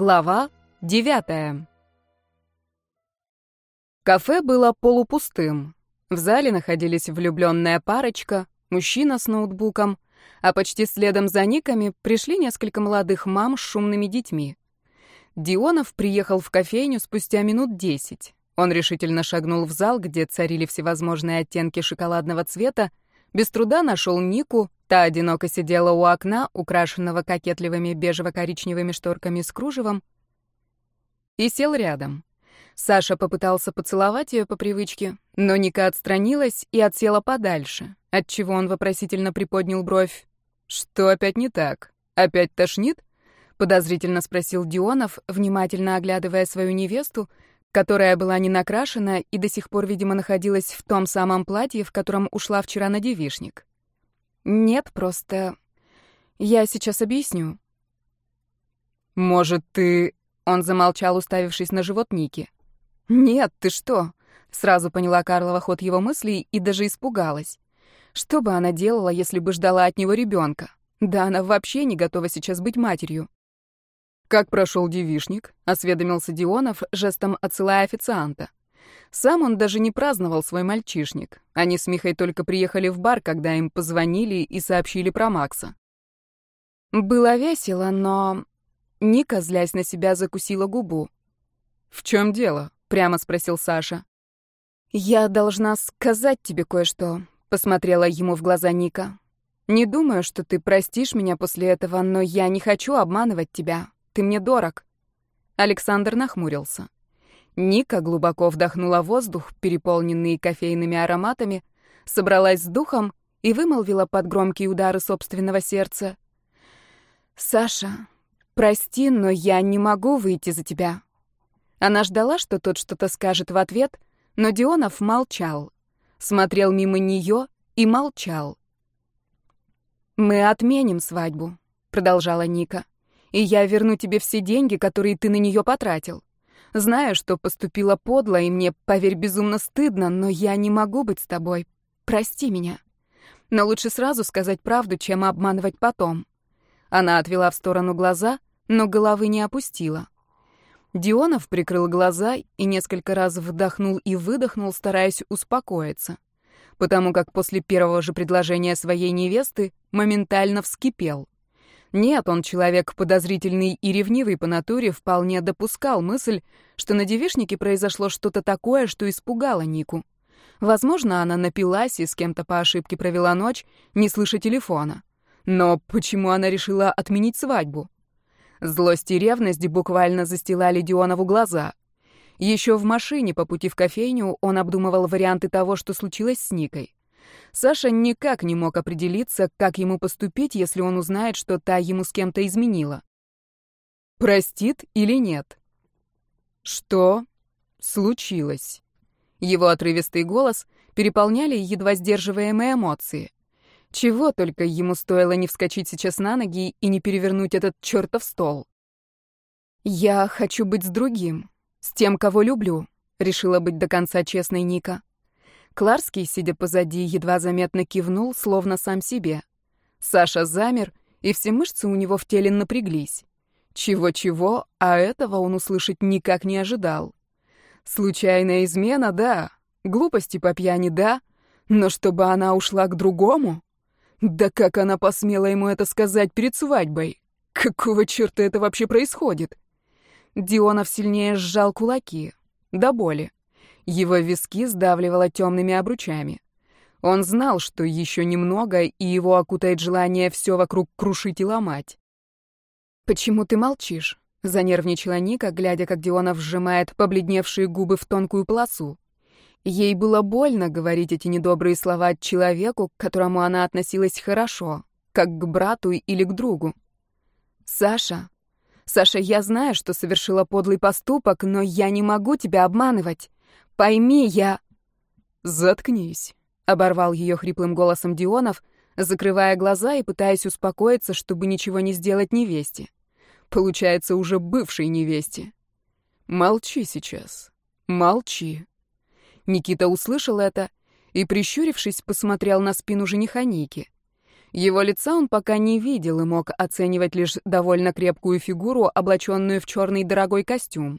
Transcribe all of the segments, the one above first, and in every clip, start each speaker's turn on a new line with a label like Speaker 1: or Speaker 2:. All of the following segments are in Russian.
Speaker 1: Глава девятая. Кафе было полупустым. В зале находились влюбленная парочка, мужчина с ноутбуком, а почти следом за никами пришли несколько молодых мам с шумными детьми. Дионов приехал в кофейню спустя минут десять. Он решительно шагнул в зал, где царили всевозможные оттенки шоколадного цвета, без труда нашел Нику, та одиноко сидела у окна, украшенного кокетливыми бежево-коричневыми шторками с кружевом, и сел рядом. Саша попытался поцеловать ее по привычке, но Ника отстранилась и отсела подальше, отчего он вопросительно приподнял бровь. «Что опять не так? Опять тошнит?» — подозрительно спросил Дионов, внимательно оглядывая свою невесту, которая была не накрашена и до сих пор, видимо, находилась в том самом платье, в котором ушла вчера на девишник. «Нет, просто... Я сейчас объясню».
Speaker 2: «Может, ты...» — он замолчал, уставившись на живот Ники.
Speaker 1: «Нет, ты что?» — сразу поняла Карлова ход его мыслей и даже испугалась. Что бы она делала, если бы ждала от него ребенка? Да она вообще не готова сейчас быть матерью.
Speaker 2: «Как прошел девишник?» — осведомился Дионов, жестом отсылая официанта. Сам он даже не праздновал свой мальчишник. Они с Михой только приехали в бар, когда им позвонили и сообщили про Макса.
Speaker 1: Было весело, но... Ника, злясь на себя, закусила губу.
Speaker 2: «В чем дело?» — прямо спросил Саша.
Speaker 1: «Я должна сказать тебе кое-что», — посмотрела ему в глаза Ника. «Не думаю, что ты простишь меня после этого, но я не хочу обманывать тебя. Ты мне дорог». Александр нахмурился. Ника глубоко вдохнула воздух, переполненный кофейными ароматами, собралась с духом и вымолвила под громкие удары собственного сердца. «Саша, прости, но я не могу выйти за тебя». Она ждала, что тот что-то скажет в ответ, но Дионов молчал. Смотрел мимо нее и молчал. «Мы отменим свадьбу», — продолжала Ника и я верну тебе все деньги, которые ты на нее потратил. Знаю, что поступила подло, и мне, поверь, безумно стыдно, но я не могу быть с тобой. Прости меня. Но лучше сразу сказать правду, чем обманывать потом. Она отвела в сторону глаза, но головы не опустила. Дионов прикрыл глаза и несколько раз вдохнул и выдохнул, стараясь успокоиться, потому как после первого же предложения своей невесты моментально вскипел. Нет, он человек подозрительный и ревнивый по натуре, вполне допускал мысль, что на девишнике произошло что-то такое, что испугало Нику. Возможно, она напилась и с кем-то по ошибке провела ночь, не слыша телефона. Но почему она решила отменить свадьбу? Злость и ревность буквально застилали Дионову глаза. Еще в машине по пути в кофейню он обдумывал варианты того, что случилось с Никой. Саша никак не мог определиться, как ему поступить, если он узнает, что та ему с кем-то изменила. Простит или нет? Что случилось? Его отрывистый голос переполняли едва сдерживаемые эмоции. Чего только ему стоило не вскочить сейчас на ноги и не перевернуть этот чертов стол. «Я хочу быть с другим, с тем, кого люблю», — решила быть до конца честной Ника. Кларский, сидя позади, едва заметно кивнул, словно сам себе. Саша замер, и все мышцы у него в теле напряглись. Чего-чего, а этого он услышать никак не ожидал. Случайная измена, да. Глупости по пьяни, да. Но чтобы она ушла к другому? Да как она посмела ему это сказать перед свадьбой? Какого черта это вообще происходит? Дионов сильнее сжал кулаки. До боли. Его виски сдавливало темными обручами. Он знал, что еще немного, и его окутает желание все вокруг крушить и ломать. «Почему ты молчишь?» — занервничала Ника, глядя, как Дионов сжимает побледневшие губы в тонкую полосу. Ей было больно говорить эти недобрые слова человеку, к которому она относилась хорошо, как к брату или к другу. «Саша, Саша, я знаю, что совершила подлый поступок, но я не могу тебя обманывать. Пойми, я...»
Speaker 2: «Заткнись», — оборвал ее хриплым голосом Дионов, закрывая глаза и пытаясь успокоиться, чтобы ничего не сделать невесте. Получается, уже бывшей невесте. «Молчи сейчас. Молчи». Никита услышал это и, прищурившись, посмотрел на спину жениха Ники.
Speaker 1: Его лица он пока не видел и мог оценивать лишь довольно крепкую фигуру, облаченную в черный дорогой костюм.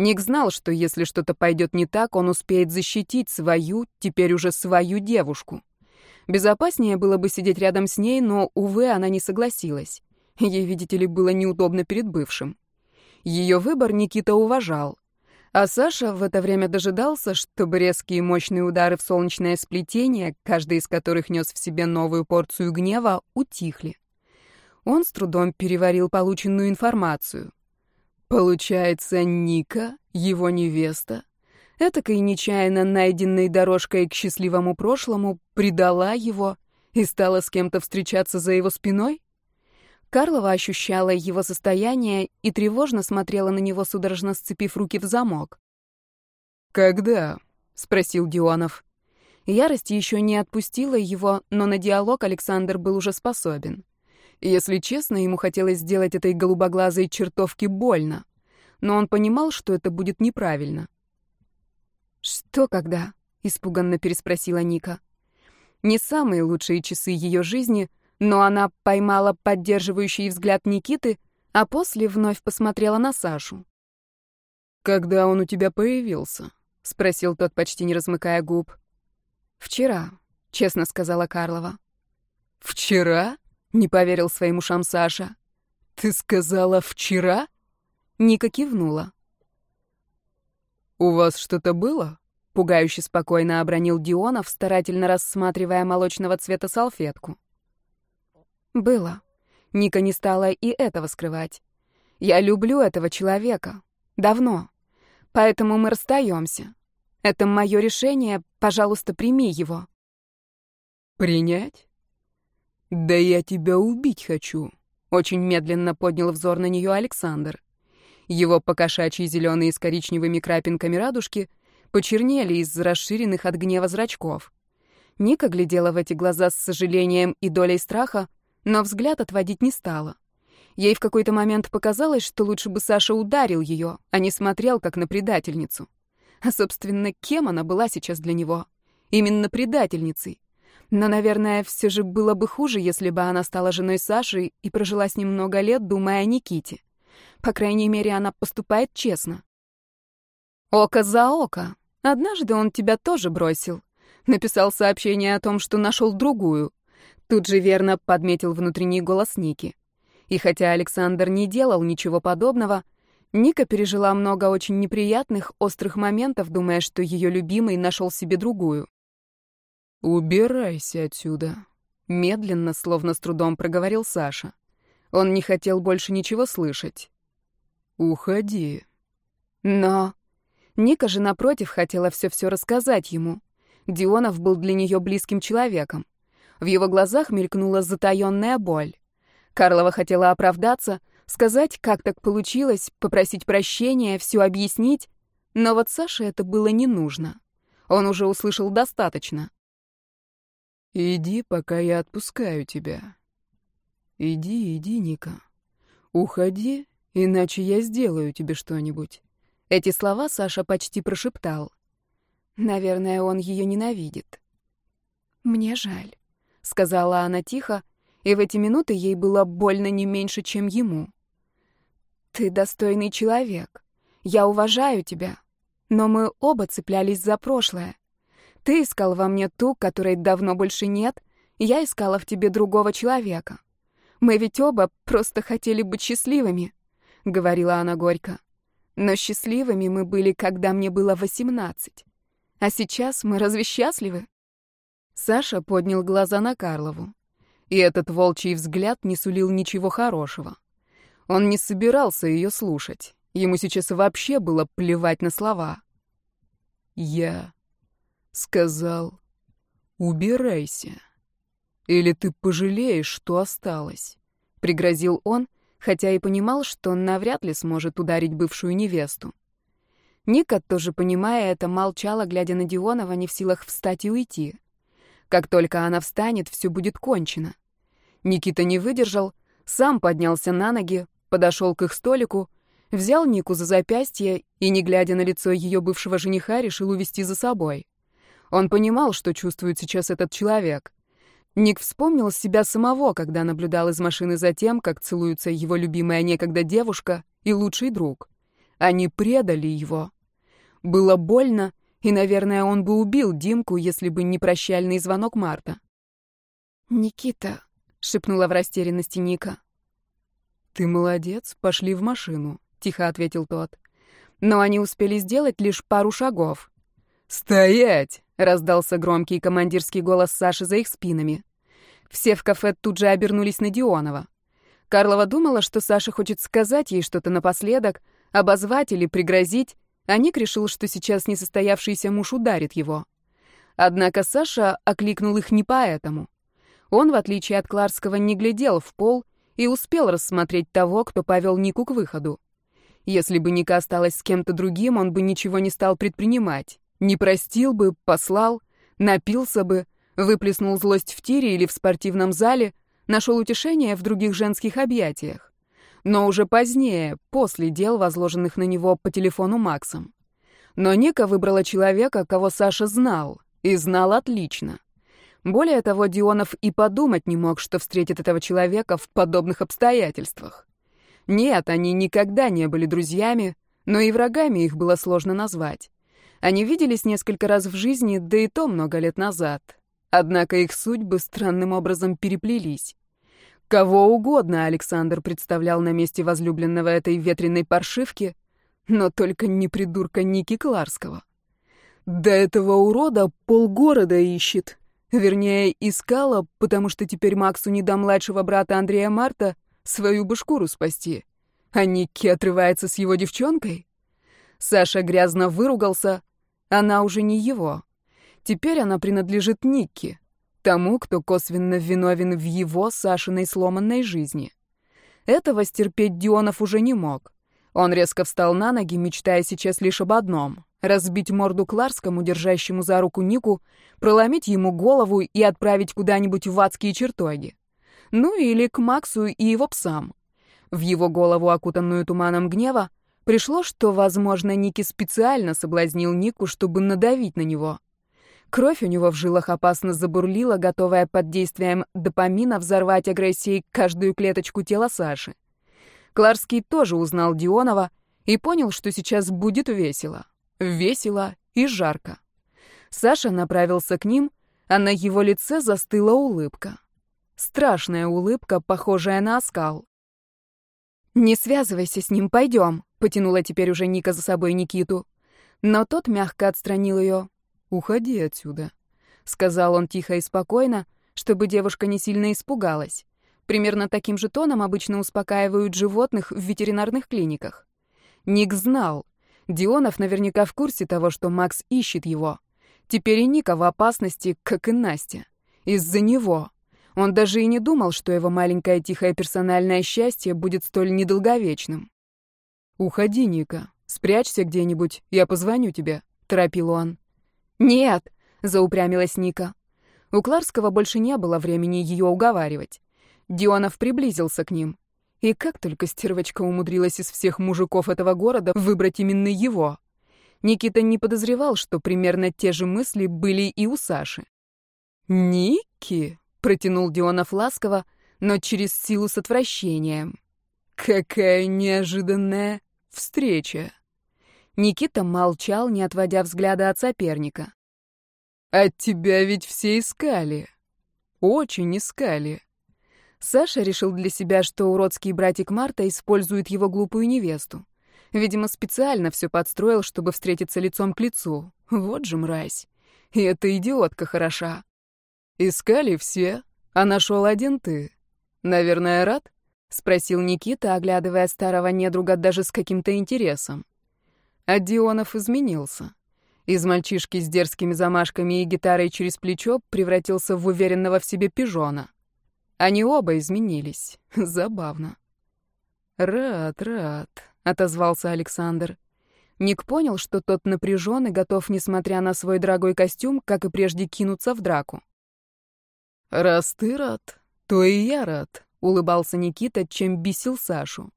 Speaker 1: Ник знал, что если что-то пойдет не так, он успеет защитить свою, теперь уже свою девушку. Безопаснее было бы сидеть рядом с ней, но, увы, она не согласилась. Ей, видите ли, было неудобно перед бывшим. Ее выбор Никита уважал. А Саша в это время дожидался, чтобы резкие мощные удары в солнечное сплетение, каждый из которых нес в себе новую порцию гнева, утихли. Он с трудом переварил полученную информацию. Получается, Ника, его невеста, этакой нечаянно найденной дорожкой к счастливому прошлому, предала его и стала с кем-то встречаться за его спиной? Карлова ощущала его состояние и тревожно смотрела на него, судорожно сцепив руки в замок.
Speaker 2: «Когда?» — спросил Дионов.
Speaker 1: Ярость еще не отпустила его, но на диалог Александр был уже способен.
Speaker 2: Если честно, ему хотелось сделать этой голубоглазой чертовке больно, но он понимал, что это будет неправильно.
Speaker 1: «Что когда?» — испуганно переспросила Ника. Не самые лучшие часы ее жизни — но она поймала поддерживающий взгляд Никиты, а после вновь посмотрела на Сашу.
Speaker 2: «Когда он у тебя появился?» — спросил тот, почти не размыкая губ.
Speaker 1: «Вчера», — честно сказала Карлова.
Speaker 2: «Вчера?» — не поверил своим ушам Саша. «Ты сказала «вчера»?»
Speaker 1: Ника кивнула.
Speaker 2: «У вас что-то было?»
Speaker 1: — пугающе спокойно обронил Дионов, старательно рассматривая молочного цвета салфетку. Было. Ника не стала и этого скрывать. Я люблю этого человека. Давно. Поэтому мы расстаемся. Это мое решение, пожалуйста, прими его.
Speaker 2: Принять? Да я тебя убить хочу. Очень медленно поднял взор на нее Александр. Его покошачьи зеленые с коричневыми крапинками радужки почернели из расширенных от гнева зрачков. Ника глядела в эти глаза с сожалением и долей страха, но взгляд отводить не стала. Ей в какой-то момент показалось, что лучше бы Саша ударил ее, а не смотрел как на предательницу. А, собственно, кем она была сейчас для него? Именно предательницей. Но, наверное, все же было бы хуже, если бы она стала женой Саши и прожила с ним много лет, думая о Никите. По крайней мере, она поступает честно. Око за око. Однажды он тебя тоже бросил. Написал сообщение о том, что нашел другую. Тут же верно подметил внутренний голос Ники. И хотя Александр не делал ничего подобного, Ника пережила много очень неприятных, острых моментов, думая, что ее любимый нашел себе другую. «Убирайся отсюда», — медленно, словно с трудом проговорил Саша. Он не хотел больше ничего слышать. «Уходи».
Speaker 1: Но... Ника же, напротив, хотела все-все рассказать ему. Дионов был для нее близким человеком. В его глазах мелькнула затаённая боль. Карлова хотела оправдаться, сказать, как так получилось, попросить прощения, все объяснить, но вот Саше это было не нужно. Он уже услышал достаточно.
Speaker 2: «Иди, пока я отпускаю тебя. Иди, иди, Ника. Уходи, иначе я сделаю тебе что-нибудь».
Speaker 1: Эти слова Саша почти прошептал. Наверное, он ее ненавидит. Мне жаль. — сказала она тихо, и в эти минуты ей было больно не меньше, чем ему. «Ты достойный человек. Я уважаю тебя. Но мы оба цеплялись за прошлое. Ты искал во мне ту, которой давно больше нет, я искала в тебе другого человека. Мы ведь оба просто хотели быть счастливыми», — говорила она горько. «Но счастливыми мы были, когда мне было восемнадцать. А сейчас мы разве счастливы?» Саша поднял глаза на Карлову. И этот волчий взгляд не сулил ничего хорошего. Он не собирался ее слушать. Ему сейчас вообще было плевать на слова.
Speaker 2: «Я сказал, убирайся. Или ты пожалеешь, что осталось», — пригрозил он, хотя и понимал, что навряд ли сможет ударить бывшую невесту.
Speaker 1: Ника, тоже понимая это, молчала, глядя на Дионова, не в силах встать и уйти. Как только она встанет, все будет кончено. Никита не выдержал, сам поднялся на ноги, подошел к их столику, взял Нику за запястье и, не глядя на лицо ее бывшего жениха, решил увести за собой. Он понимал, что чувствует сейчас этот человек. Ник вспомнил себя самого, когда наблюдал из машины за тем, как целуются его любимая некогда девушка и лучший друг. Они предали его. Было больно, и, наверное, он бы убил Димку, если бы не прощальный звонок Марта.
Speaker 2: «Никита», — шепнула в растерянности Ника.
Speaker 1: «Ты молодец, пошли в машину», — тихо ответил тот.
Speaker 2: Но они успели сделать лишь пару шагов.
Speaker 1: «Стоять!»
Speaker 2: — раздался громкий командирский голос Саши за их спинами. Все в кафе тут же обернулись на Дионова. Карлова думала, что Саша хочет сказать ей что-то напоследок, обозвать или пригрозить, а Ник решил, что сейчас несостоявшийся муж ударит его. Однако Саша окликнул их не поэтому. Он, в отличие от Кларского, не глядел в пол и успел рассмотреть того, кто повел Нику к выходу. Если бы Ника осталась с кем-то другим, он бы ничего не стал предпринимать. Не простил бы, послал, напился бы, выплеснул злость в тире или в спортивном зале, нашел утешение в других женских объятиях. Но уже позднее, после дел, возложенных на него по телефону Максом. Но Ника выбрала человека, кого Саша знал, и знал отлично. Более того, Дионов и подумать не мог, что встретит этого человека в подобных обстоятельствах. Нет, они никогда не были друзьями, но и врагами их было сложно назвать. Они виделись несколько раз в жизни, да и то много лет назад. Однако их судьбы странным образом переплелись. Кого угодно Александр представлял на месте возлюбленного этой ветреной паршивки, но только не придурка Ники Кларского. До этого урода полгорода ищет. Вернее, искала, потому что теперь Максу не до младшего брата Андрея Марта свою бы шкуру спасти. А Никки отрывается с его девчонкой? Саша грязно выругался, она уже не его. Теперь она принадлежит Никке, тому, кто косвенно виновен в его, Сашиной, сломанной жизни. Этого стерпеть Дионов уже не мог. Он резко встал на ноги, мечтая сейчас лишь об одном — разбить морду Кларскому, держащему за руку Нику, проломить ему голову и отправить куда-нибудь в адские чертоги. Ну или к Максу и его псам. В его голову, окутанную туманом гнева, Пришло, что, возможно, Ники специально соблазнил Нику, чтобы надавить на него. Кровь у него в жилах опасно забурлила, готовая под действием допамина взорвать агрессией каждую клеточку тела Саши. Кларский тоже узнал Дионова и понял, что сейчас будет весело. Весело и жарко. Саша направился к ним, а на его лице застыла улыбка. Страшная улыбка, похожая на оскал. «Не связывайся с ним, пойдем», — потянула теперь уже Ника за собой Никиту. Но тот мягко отстранил ее. «Уходи отсюда», — сказал он тихо и спокойно, чтобы девушка не сильно испугалась. Примерно таким же тоном обычно успокаивают животных в ветеринарных клиниках. Ник знал. Дионов наверняка в курсе того, что Макс ищет его. Теперь и Ника в опасности, как и Настя. Из-за него. Он даже и не думал, что его маленькое тихое персональное счастье будет столь недолговечным. «Уходи, Ника. Спрячься где-нибудь, я позвоню тебе», — торопил он. «Нет», — заупрямилась Ника. У Кларского больше не было времени ее уговаривать. Дионов приблизился к ним. И как только стервочка умудрилась из всех мужиков этого города выбрать именно его. Никита не подозревал, что примерно те же мысли были и у Саши.
Speaker 1: «Ники?» Протянул Дионов ласково, но через силу с отвращением. Какая неожиданная встреча.
Speaker 2: Никита молчал, не отводя взгляда от соперника.
Speaker 1: От тебя ведь все искали. Очень искали.
Speaker 2: Саша решил для себя, что уродский братик Марта использует его глупую невесту. Видимо, специально все подстроил, чтобы встретиться лицом к лицу. Вот же мразь. И эта идиотка хороша.
Speaker 1: «Искали все, а нашел один ты. Наверное, рад?» — спросил Никита, оглядывая старого недруга даже с каким-то интересом. А Дионов изменился. Из мальчишки с дерзкими замашками и гитарой через плечо превратился в уверенного в себе пижона. Они оба изменились. Забавно. «Рад, рад», — отозвался Александр. Ник понял, что тот напряжен и готов, несмотря на свой дорогой костюм, как и прежде, кинуться в драку. «Раз ты рад, то и я рад», — улыбался Никита, чем бесил Сашу.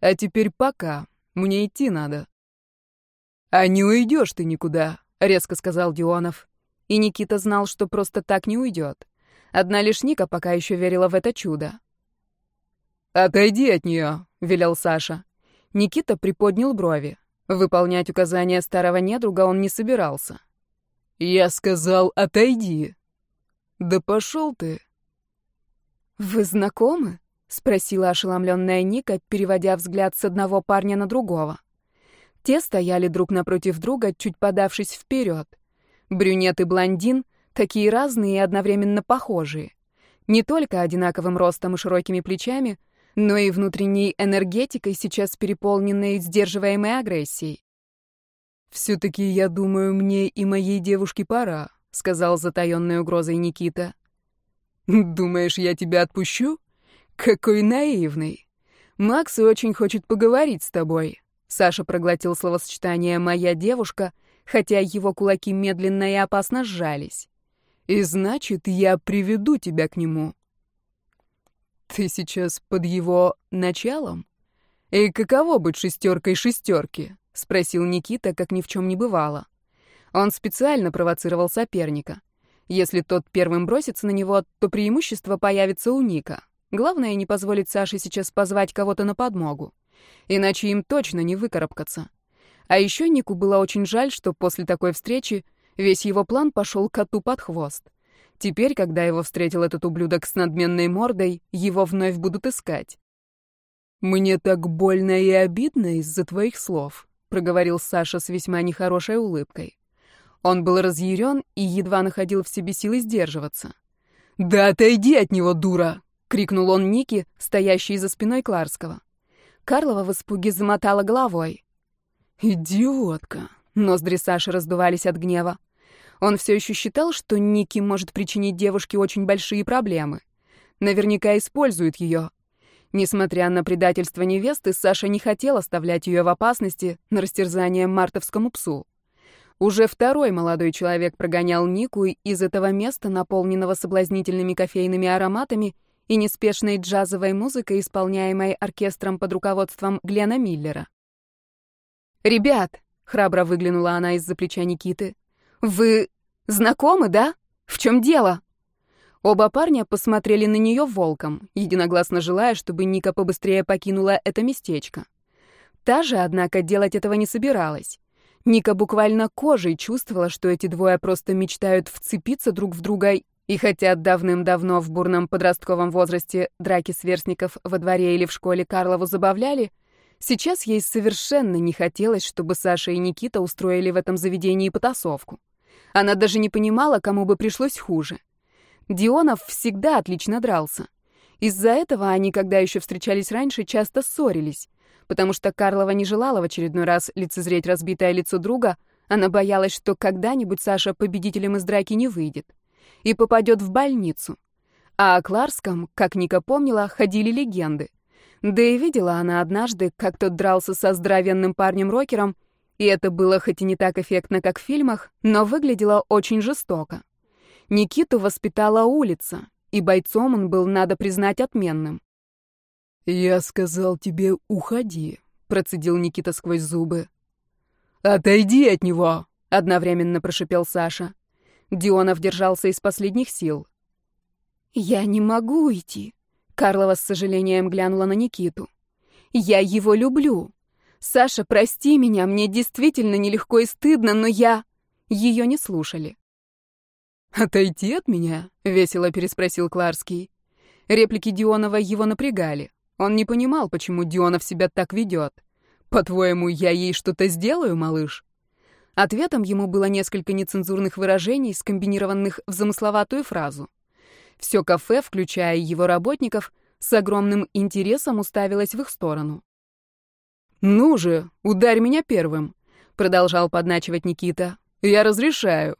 Speaker 1: «А теперь пока, мне идти надо». «А не уйдешь ты никуда», — резко сказал Дионов. И Никита знал, что просто так не уйдет. Одна лишь Ника пока еще верила в это чудо.
Speaker 2: «Отойди от нее», — велел Саша.
Speaker 1: Никита приподнял брови. Выполнять указания старого недруга он не собирался.
Speaker 2: «Я сказал, отойди». «Да пошел ты».
Speaker 1: «Вы знакомы?» — спросила ошеломленная Ника, переводя взгляд с одного парня на другого. Те стояли друг напротив друга, чуть подавшись вперед. Брюнет и блондин, такие разные и одновременно похожие. Не только одинаковым ростом и широкими плечами, но и внутренней энергетикой, сейчас переполненной сдерживаемой агрессией.
Speaker 2: «Все-таки, я думаю, мне и моей девушке пора», — сказал затаённой угрозой Никита. «Думаешь, я тебя отпущу?» «Какой наивный! Макс очень хочет поговорить с тобой». Саша проглотил словосочетание «моя девушка», хотя его кулаки медленно и опасно сжались. «И значит, я приведу тебя к нему». «Ты сейчас под его началом? И каково быть шестеркой шестерки?» — спросил Никита, как ни в чем не бывало. Он специально провоцировал соперника. Если тот первым бросится на него, то преимущество появится у Ника. Главное, не позволить Саше сейчас позвать кого-то на подмогу. Иначе им точно не выкарабкаться. А еще Нику было очень жаль, что после такой встречи весь его план пошел коту под хвост. Теперь, когда его встретил этот ублюдок с надменной мордой, его вновь будут искать. «Мне так больно и обидно из-за твоих слов», — проговорил Саша с весьма нехорошей улыбкой. Он был разъярен и едва находил в себе силы сдерживаться. «Да отойди от него, дура!» — крикнул он Нике, стоящей за спиной Кларского. Карлова в испуге замотала головой. «Идиотка!» — ноздри Саши раздувались от гнева. Он все еще считал, что Ники может причинить девушке очень большие проблемы. Наверняка использует ее. Несмотря на предательство невесты, Саша не хотел оставлять ее в опасности на растерзание мартовскому псу. Уже второй молодой человек прогонял Нику из этого места, наполненного соблазнительными кофейными ароматами, и неспешной джазовой музыкой, исполняемой оркестром под руководством Глена Миллера. «Ребят!» — храбро выглянула она из-за плеча Никиты. «Вы знакомы, да? В чем дело?» Оба парня посмотрели на нее волком, единогласно желая, чтобы Ника побыстрее покинула это местечко. Та же, однако, делать этого не собиралась. Ника буквально кожей чувствовала, что эти двое просто мечтают вцепиться друг в друга и хотя давным-давно в бурном подростковом возрасте драки сверстников во дворе или в школе Карлову забавляли, сейчас ей совершенно не хотелось, чтобы Саша и Никита устроили в этом заведении потасовку. Она даже не понимала, кому бы пришлось хуже. Дионов всегда отлично дрался. Из-за этого они, когда еще встречались раньше, часто ссорились, потому что Карлова не желала в очередной раз лицезреть разбитое лицо друга, она боялась, что когда-нибудь Саша победителем из драки не выйдет и попадет в больницу. А о Кларском, как Ника помнила, ходили легенды. Да и видела она однажды, как тот дрался со здоровенным парнем-рокером, и это было хоть и не так эффектно, как в фильмах, но выглядело очень жестоко. Никиту воспитала улица, и бойцом он был, надо признать, отменным. «Я сказал тебе, уходи», — процедил Никита сквозь зубы. «Отойди от него!» — одновременно прошипел Саша.
Speaker 1: Дионов держался из последних сил. «Я не могу уйти», — Карлова с сожалением глянула на Никиту. «Я его люблю. Саша, прости меня, мне действительно нелегко и стыдно, но я...» Ее не слушали.
Speaker 2: «Отойти от меня?» — весело переспросил Кларский.
Speaker 1: Реплики Дионова его напрягали. Он не понимал, почему Дионов себя так ведет.
Speaker 2: «По-твоему, я ей что-то сделаю, малыш?»
Speaker 1: Ответом ему было несколько нецензурных выражений, скомбинированных в замысловатую фразу. Все кафе, включая его работников, с огромным интересом уставилось в их сторону.
Speaker 2: «Ну же, ударь меня первым», — продолжал подначивать Никита. «Я разрешаю.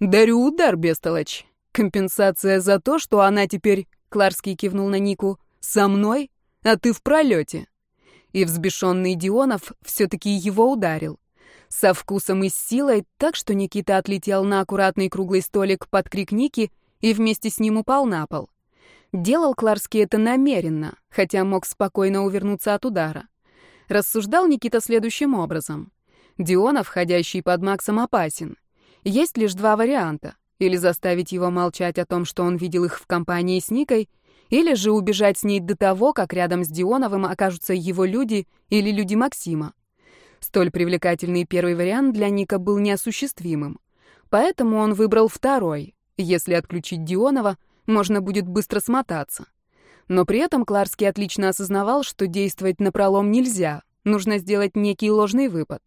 Speaker 2: Дарю удар, бестолочь. Компенсация за то, что она теперь...» — Кларский кивнул на Нику. «Со мной? А ты в пролете».
Speaker 1: И взбешенный Дионов все-таки его ударил. Со вкусом и с силой, так что Никита отлетел на аккуратный круглый столик под крик Ники и вместе с ним упал на пол. Делал Кларский это намеренно, хотя мог спокойно увернуться от удара. Рассуждал Никита следующим образом. Дионов, входящий под Максом, опасен. Есть лишь два варианта. Или заставить его молчать о том, что он видел их в компании с Никой, или же убежать с ней до того, как рядом с Дионовым окажутся его люди или люди Максима. Столь привлекательный первый вариант для Ника был неосуществимым. Поэтому он выбрал второй. Если отключить Дионова, можно будет быстро смотаться. Но при этом Кларский отлично осознавал, что действовать напролом нельзя, нужно сделать некий ложный выпад.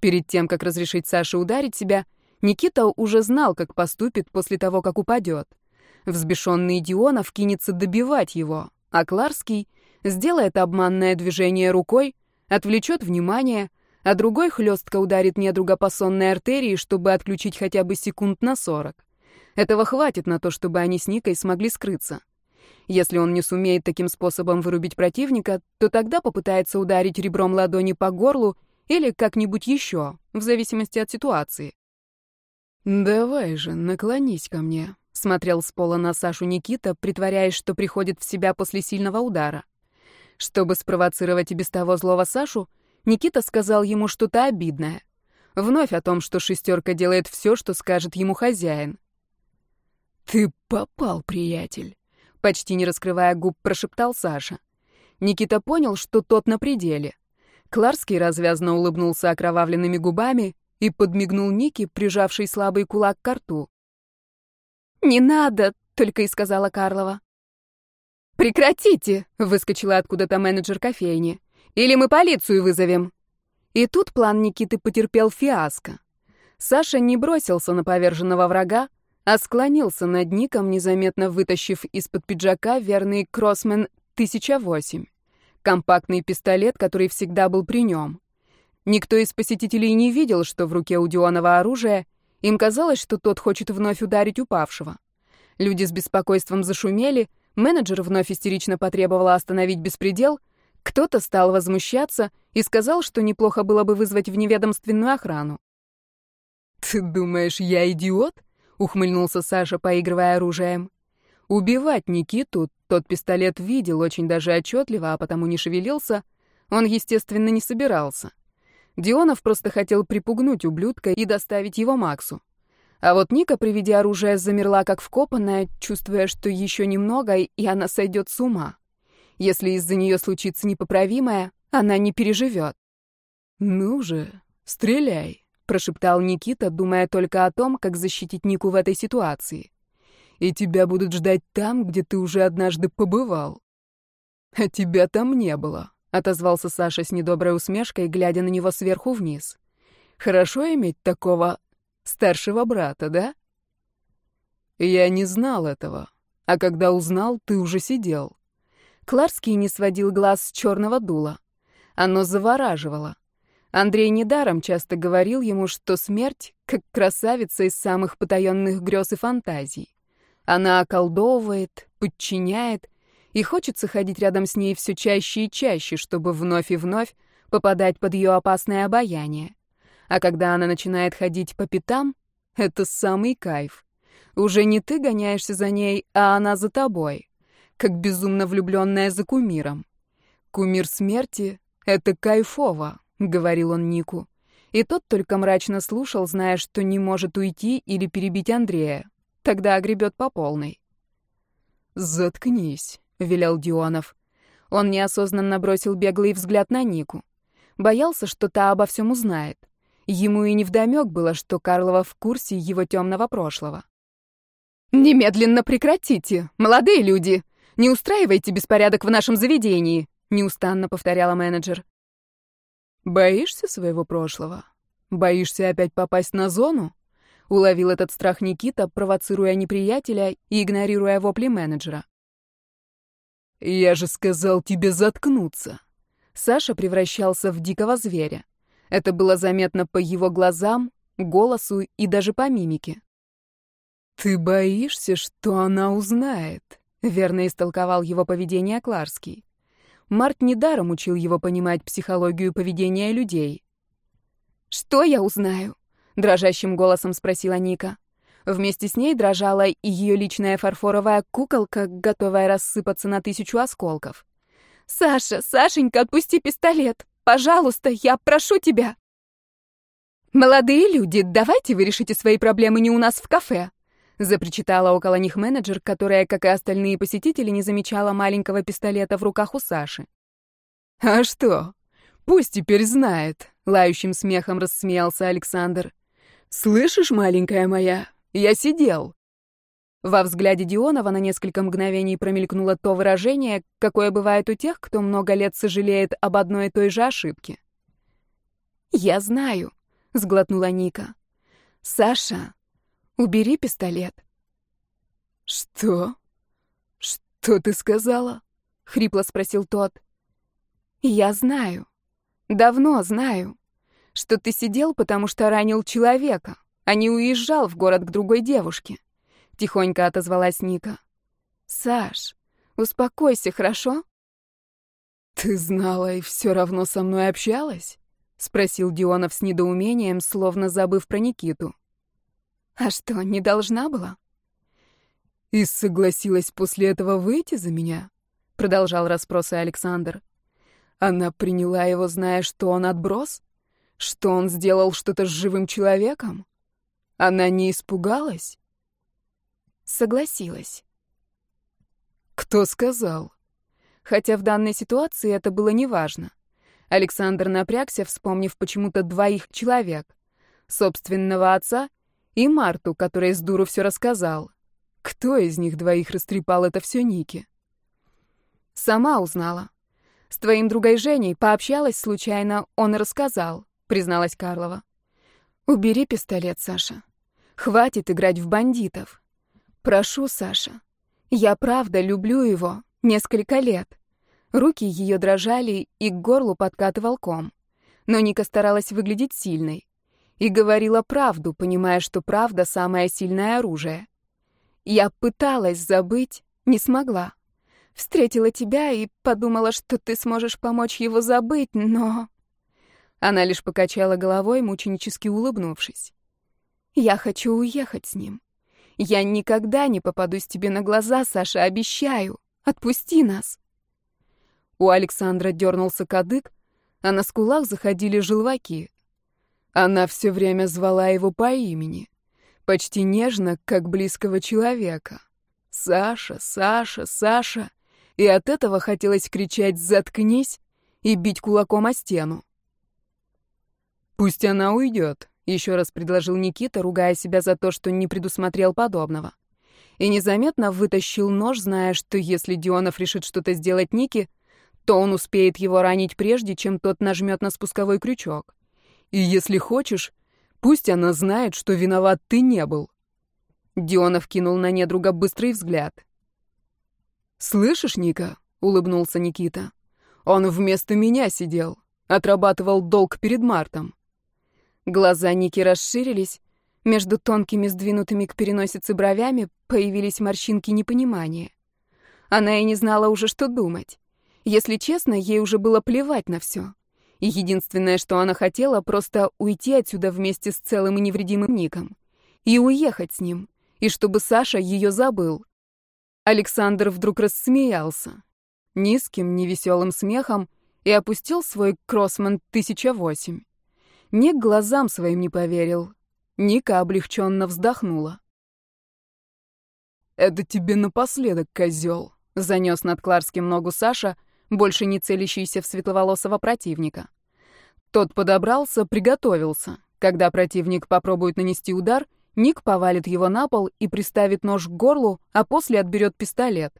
Speaker 1: Перед тем, как разрешить Саше ударить себя, Никита уже знал, как поступит после того, как упадет. Взбешенный Дионов кинется добивать его, а Кларский сделает обманное движение рукой, отвлечет внимание, а другой хлестко ударит недруга по сонной артерии, чтобы отключить хотя бы секунд на сорок. Этого хватит на то, чтобы они с Никой смогли скрыться. Если он не сумеет таким способом вырубить противника, то тогда попытается ударить ребром ладони по горлу или как-нибудь еще, в зависимости от ситуации. «Давай же, наклонись ко мне», — смотрел с пола на Сашу Никита, притворяясь, что приходит в себя после сильного удара. Чтобы спровоцировать и без того злого Сашу, Никита сказал ему что-то обидное. Вновь о том, что шестерка делает все, что скажет ему хозяин. «Ты попал, приятель», — почти не раскрывая губ, прошептал Саша. Никита понял, что тот на пределе. Кларский развязно улыбнулся окровавленными губами и подмигнул Нике, прижавший слабый кулак к рту. «Не надо!» — только и сказала Карлова. «Прекратите!» — выскочила откуда-то менеджер кофейни. «Или мы полицию вызовем!» И тут план Никиты потерпел фиаско. Саша не бросился на поверженного врага, а склонился над Ником, незаметно вытащив из-под пиджака верный Кроссмен 1008. Компактный пистолет, который всегда был при нем. Никто из посетителей не видел, что в руке у Дионова оружие. Им казалось, что тот хочет вновь ударить упавшего. Люди с беспокойством зашумели, менеджер вновь истерично потребовала остановить беспредел, кто-то стал возмущаться и сказал, что неплохо было бы вызвать вневедомственную охрану. «Ты думаешь, я идиот?» — ухмыльнулся Саша, поигрывая оружием. Убивать Никиту тот пистолет видел очень даже отчетливо, а потому не шевелился. Он, естественно, не собирался. Дионов просто хотел припугнуть ублюдка и доставить его Максу. А вот Ника при виде оружия замерла как вкопанная, чувствуя, что еще немного, и она сойдет с ума. Если из-за нее случится непоправимое, она не переживет. «Ну же, стреляй», — прошептал Никита, думая только о том, как защитить Нику в этой ситуации и тебя будут ждать там, где ты уже однажды побывал. А тебя там не было, отозвался Саша с недоброй усмешкой, глядя на него сверху вниз. Хорошо иметь такого старшего брата, да? Я не знал этого, а когда узнал, ты уже сидел. Кларский не сводил глаз с черного дула. Оно завораживало. Андрей недаром часто говорил ему, что смерть как красавица из самых потаенных грез и фантазий. Она околдовывает, подчиняет, и хочется ходить рядом с ней все чаще и чаще, чтобы вновь и вновь попадать под ее опасное обаяние. А когда она начинает ходить по пятам, это самый кайф. Уже не ты гоняешься за ней, а она за тобой, как безумно влюбленная за кумиром. Кумир смерти — это кайфово, — говорил он Нику. И тот только мрачно слушал, зная, что не может уйти или перебить Андрея. Тогда огребет по полной. «Заткнись», — велел Дионов. Он неосознанно бросил беглый взгляд на Нику. Боялся, что та обо всем узнает. Ему и невдомёк было, что Карлова в курсе его темного прошлого. «Немедленно прекратите, молодые люди! Не устраивайте беспорядок в нашем заведении!» — неустанно повторяла менеджер. «Боишься своего прошлого? Боишься опять попасть на зону?» Уловил этот страх Никита, провоцируя неприятеля и игнорируя вопли менеджера. «Я же сказал тебе заткнуться!» Саша превращался в дикого зверя. Это было заметно по его глазам, голосу и даже по мимике. «Ты боишься, что она узнает?» — верно истолковал его поведение Кларский. Март недаром учил его понимать психологию поведения людей. «Что я узнаю? дрожащим голосом спросила Ника. Вместе с ней дрожала и ее личная фарфоровая куколка, готовая рассыпаться на тысячу осколков. «Саша, Сашенька, отпусти пистолет! Пожалуйста, я прошу тебя!» «Молодые люди, давайте вы решите свои проблемы не у нас в кафе!» запричитала около них менеджер, которая, как и остальные посетители, не замечала маленького пистолета в руках у Саши.
Speaker 2: «А что? Пусть теперь знает», — лающим смехом рассмеялся Александр. «Слышишь, маленькая моя, я сидел».
Speaker 1: Во взгляде Дионова на несколько мгновений промелькнуло то выражение, какое бывает у тех, кто много лет сожалеет об одной и той же ошибке. «Я знаю», — сглотнула Ника. «Саша, убери пистолет».
Speaker 2: «Что? Что ты сказала?» — хрипло спросил тот.
Speaker 1: «Я знаю. Давно знаю. Что ты сидел, потому что ранил человека, а не уезжал в город к другой девушке». Тихонько отозвалась Ника. «Саш, успокойся, хорошо?»
Speaker 2: «Ты знала и все равно со мной общалась?» — спросил Дионов с недоумением, словно забыв про Никиту.
Speaker 1: «А что, не должна была?»
Speaker 2: «И согласилась после этого выйти за меня?» — продолжал расспросы Александр. «Она приняла его, зная, что он отброс? Что он сделал что-то с живым человеком? Она не испугалась?»
Speaker 1: Согласилась.
Speaker 2: Кто сказал?
Speaker 1: Хотя в данной ситуации это было неважно. Александр напрягся, вспомнив почему-то двоих человек. Собственного отца и Марту, который с дуру все рассказал. Кто из них двоих растрепал это все Нике? Сама узнала. С твоим другой Женей пообщалась случайно, он рассказал, призналась Карлова. Убери пистолет, Саша. Хватит играть в бандитов. «Прошу, Саша. Я правда люблю его. Несколько лет». Руки ее дрожали, и к горлу подкатывал ком. Но Ника старалась выглядеть сильной. И говорила правду, понимая, что правда — самое сильное оружие. Я пыталась забыть, не смогла. Встретила тебя и подумала, что ты сможешь помочь его забыть, но... Она лишь покачала головой, мученически улыбнувшись. Я хочу уехать с ним. Я никогда не попадусь тебе на глаза, Саша, обещаю. Отпусти нас. У Александра дернулся кадык, а на скулах заходили желваки.
Speaker 2: Она все время звала его по имени, почти нежно, как близкого человека. «Саша, Саша, Саша!» И от этого хотелось кричать «Заткнись!» и бить кулаком о стену. «Пусть она уйдет», еще раз предложил Никита, ругая себя за то, что не предусмотрел подобного. И незаметно вытащил нож, зная, что если Дионов решит что-то сделать Нике, то он успеет его ранить прежде, чем тот нажмет на спусковой крючок. И если хочешь, пусть она знает, что виноват ты не был. Дионов кинул на недруга быстрый взгляд. «Слышишь, Ника?» — улыбнулся Никита. «Он вместо меня сидел, отрабатывал долг перед Мартом.
Speaker 1: Глаза Ники расширились, между тонкими сдвинутыми к переносице бровями появились морщинки непонимания. Она и не знала уже, что думать. Если честно, ей уже было плевать на все. И единственное, что она хотела, просто уйти отсюда вместе с целым и невредимым Ником. И уехать с ним. И чтобы Саша ее забыл. Александр вдруг рассмеялся. Низким, невеселым смехом и опустил свой Кроссман 1008. Ник глазам своим не поверил. Ника облегченно вздохнула.
Speaker 2: «Это тебе напоследок, козел», — занес над Кларским ногу Саша, больше не целящийся в светловолосого противника. Тот подобрался, приготовился. Когда противник попробует нанести удар, Ник повалит его на пол и приставит нож к горлу, а после отберет пистолет.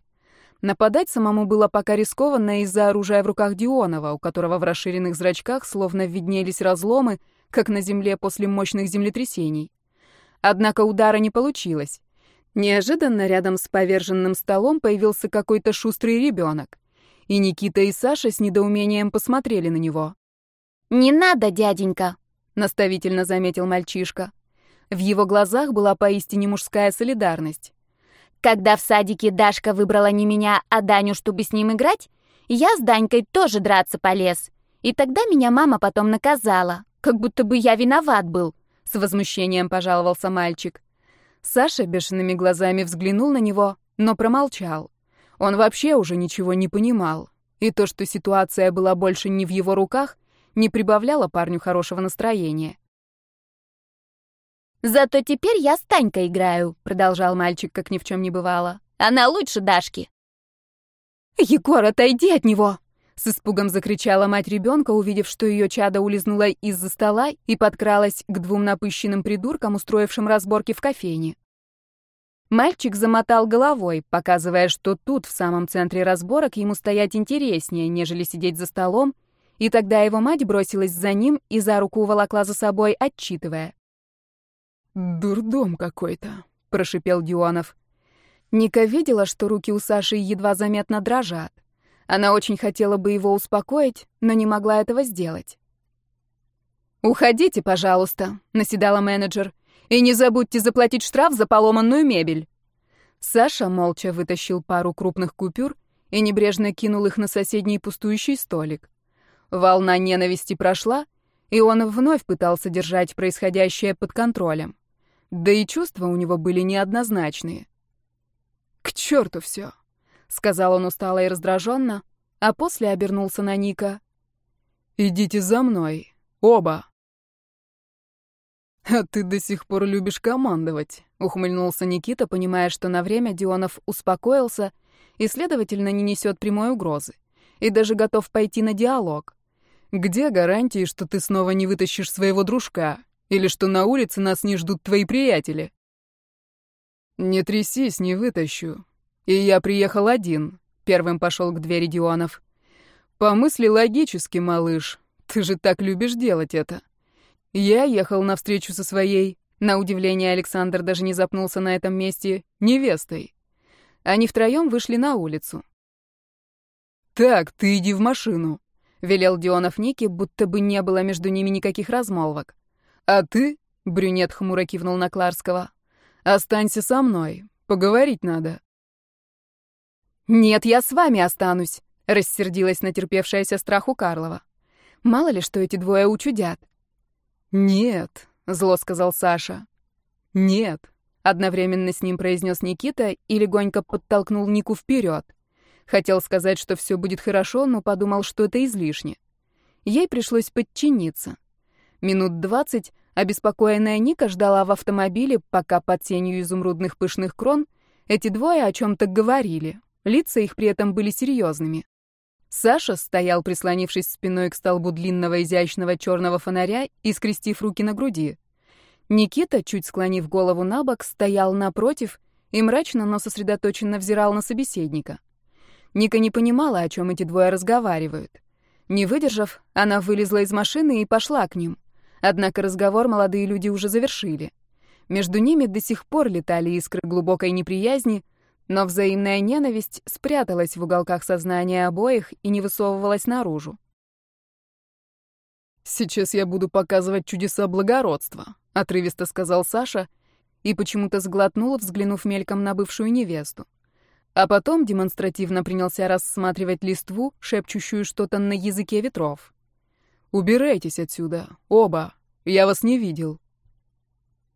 Speaker 2: Нападать самому было пока рискованно из-за оружия в руках Дионова, у которого в расширенных зрачках словно виднелись разломы, как на земле после мощных землетрясений. Однако удара не получилось. Неожиданно рядом с поверженным столом появился какой-то шустрый ребенок. И Никита и Саша с недоумением посмотрели на него.
Speaker 3: «Не надо, дяденька», —
Speaker 1: наставительно заметил мальчишка. В его глазах была поистине мужская солидарность.
Speaker 3: Когда в садике Дашка выбрала не меня, а Даню, чтобы с ним играть, я с Данькой тоже драться полез. И тогда меня мама потом наказала, как будто бы я виноват был. С возмущением пожаловался мальчик.
Speaker 1: Саша бешеными глазами взглянул на него, но промолчал. Он вообще уже ничего не понимал. И то, что ситуация была больше не в его руках, не прибавляло парню хорошего настроения.
Speaker 3: «Зато теперь я с Танькой играю», — продолжал мальчик, как ни в чем не бывало. «Она лучше Дашки».
Speaker 1: «Егор, отойди от него!» С испугом закричала мать ребенка, увидев, что ее чадо улизнула из-за стола и подкралась к двум напыщенным придуркам, устроившим разборки в кофейне. Мальчик замотал головой, показывая, что тут, в самом центре разборок, ему стоять интереснее, нежели сидеть за столом, и тогда его мать бросилась за ним и за руку уволокла за собой, отчитывая.
Speaker 2: «Дурдом какой-то», — прошипел Дионов.
Speaker 1: Ника видела, что руки у Саши едва заметно дрожат. Она очень хотела бы его успокоить, но не могла этого сделать. «Уходите, пожалуйста», — наседала менеджер. «И не забудьте заплатить штраф за поломанную мебель». Саша молча вытащил пару крупных купюр и небрежно кинул их на соседний пустующий столик. Волна ненависти прошла, и он вновь пытался держать происходящее под контролем. Да и чувства у него были неоднозначные.
Speaker 2: «К черту все!»
Speaker 1: — сказал он устало и раздраженно, а после обернулся на Ника.
Speaker 2: «Идите за мной, оба!» «А ты до сих пор любишь командовать», — ухмыльнулся Никита, понимая, что на время Дионов успокоился и, следовательно, не несет прямой угрозы, и даже готов пойти на диалог. «Где гарантии, что ты снова не вытащишь своего дружка?» Или что на улице нас не ждут твои приятели?» «Не трясись, не вытащу. И я приехал один», — первым пошел к двери Дионов. «Помысли логически, малыш. Ты же так любишь делать это. Я ехал навстречу со своей, на удивление Александр даже не запнулся на этом месте, невестой. Они втроем вышли на улицу. «Так, ты иди в машину», — велел Дионов Нике, будто бы не было между ними никаких размолвок. «А ты?» — брюнет хмуро кивнул на Кларского. «Останься со мной. Поговорить надо».
Speaker 1: «Нет, я с вами останусь», — рассердилась натерпевшаяся страху Карлова. «Мало ли, что эти двое учудят».
Speaker 2: «Нет», — зло сказал Саша. «Нет», — одновременно с ним произнес Никита и легонько подтолкнул Нику вперед. Хотел сказать, что все будет хорошо, но подумал, что это излишне. Ей пришлось подчиниться. Минут двадцать обеспокоенная Ника ждала в автомобиле, пока под тенью изумрудных пышных крон эти двое о чем-то говорили. Лица их при этом были серьезными. Саша стоял, прислонившись спиной к столбу длинного изящного черного фонаря и скрестив руки на груди. Никита, чуть склонив голову на бок, стоял напротив и мрачно, но сосредоточенно взирал на собеседника. Ника не понимала, о чем эти двое разговаривают. Не выдержав, она вылезла из машины и пошла к ним — Однако разговор молодые люди уже завершили. Между ними до сих пор летали искры глубокой неприязни, но взаимная ненависть спряталась в уголках сознания обоих и не высовывалась наружу. «Сейчас я буду показывать чудеса благородства», — отрывисто сказал Саша и почему-то сглотнул, взглянув мельком на бывшую невесту. А потом демонстративно принялся рассматривать листву, шепчущую что-то на языке ветров. Убирайтесь отсюда, оба. Я вас не видел.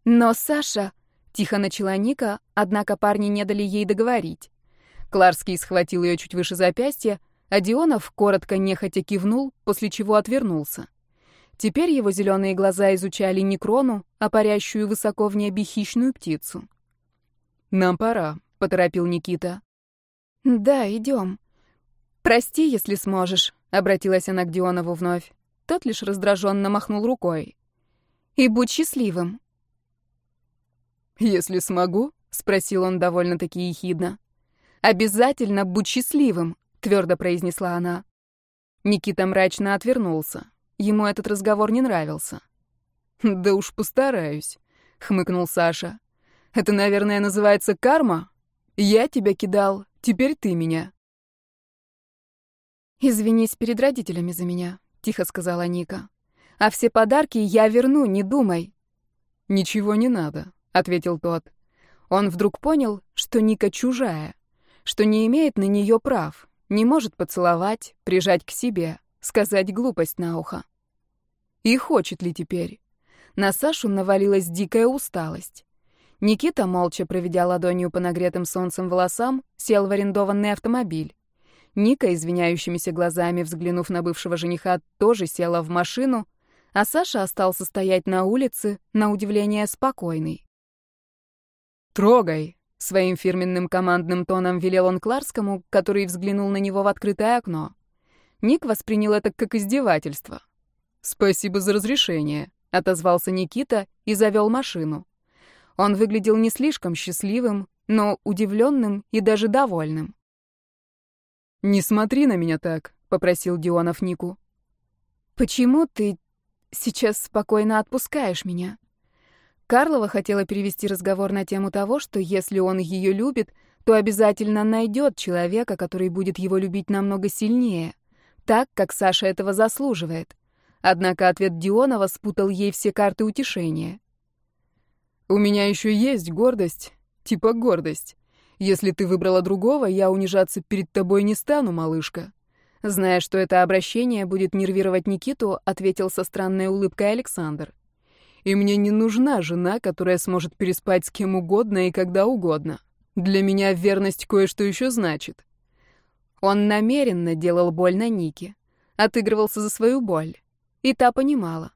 Speaker 1: Но Саша, тихо начала Ника, однако парни не дали ей договорить. Кларский схватил ее чуть выше запястья, а Дионов коротко нехотя кивнул, после чего отвернулся. Теперь его зеленые глаза изучали не крону, а парящую высоко в небе хищную птицу.
Speaker 2: «Нам пора», — поторопил Никита.
Speaker 1: «Да, идем. Прости, если сможешь», — обратилась она к Дионову вновь. Тот лишь раздраженно махнул рукой. «И будь счастливым».
Speaker 2: «Если смогу?» — спросил он довольно-таки ехидно.
Speaker 1: «Обязательно будь счастливым», — твердо произнесла она.
Speaker 2: Никита мрачно отвернулся. Ему этот разговор не нравился. «Да уж постараюсь», — хмыкнул Саша. «Это, наверное, называется карма? Я тебя кидал, теперь ты меня».
Speaker 1: «Извинись перед родителями за меня», тихо сказала Ника. А все подарки я верну, не думай.
Speaker 2: Ничего не надо, ответил тот. Он вдруг понял, что Ника чужая, что не имеет на нее прав, не может поцеловать, прижать к себе, сказать глупость на ухо. И хочет ли теперь? На Сашу навалилась дикая усталость. Никита, молча проведя ладонью по нагретым солнцем волосам, сел в арендованный автомобиль. Ника, извиняющимися глазами взглянув на бывшего жениха, тоже села в машину,
Speaker 1: а Саша остался стоять на улице, на удивление спокойный.
Speaker 2: «Трогай!» — своим фирменным командным тоном велел он Кларскому, который взглянул на него в открытое окно. Ник воспринял это как издевательство. «Спасибо за разрешение», — отозвался Никита и завел машину. Он выглядел не слишком счастливым, но удивленным и даже довольным. «Не смотри на меня так», — попросил Дионов Нику.
Speaker 1: «Почему ты сейчас спокойно отпускаешь меня?» Карлова хотела перевести разговор на тему того, что если он ее любит, то обязательно найдет человека, который будет его любить намного сильнее, так, как Саша этого заслуживает. Однако ответ Дионова спутал ей все карты утешения.
Speaker 2: «У меня еще есть гордость, типа гордость. Если ты выбрала другого, я унижаться перед тобой не стану, малышка».
Speaker 1: Зная, что это обращение будет нервировать Никиту, ответил со странной улыбкой Александр.
Speaker 2: «И мне не нужна жена, которая сможет переспать с кем угодно и когда угодно. Для меня верность кое-что еще значит».
Speaker 1: Он намеренно делал больно Нике, отыгрывался за свою боль. И та понимала.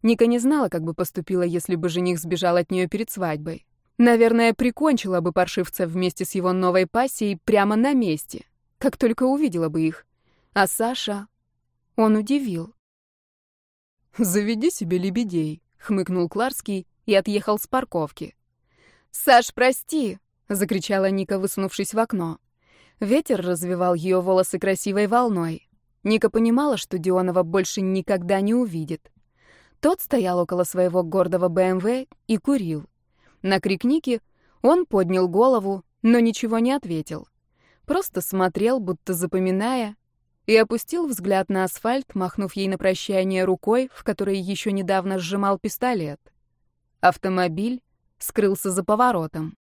Speaker 1: Ника не знала, как бы поступила, если бы жених сбежал от нее перед свадьбой. Наверное, прикончила бы паршивца вместе с его новой пассией прямо на месте, как только увидела бы их. А Саша... Он удивил.
Speaker 2: «Заведи себе лебедей», — хмыкнул Кларский и отъехал с парковки.
Speaker 1: «Саш, прости!» — закричала Ника, высунувшись в окно. Ветер развивал ее волосы красивой волной. Ника понимала, что Дионова больше никогда не увидит. Тот стоял около своего гордого БМВ и курил. На крик Ники он поднял голову, но ничего не ответил. Просто смотрел, будто запоминая, и опустил взгляд на асфальт, махнув ей на прощание рукой, в которой еще недавно сжимал пистолет. Автомобиль скрылся за поворотом.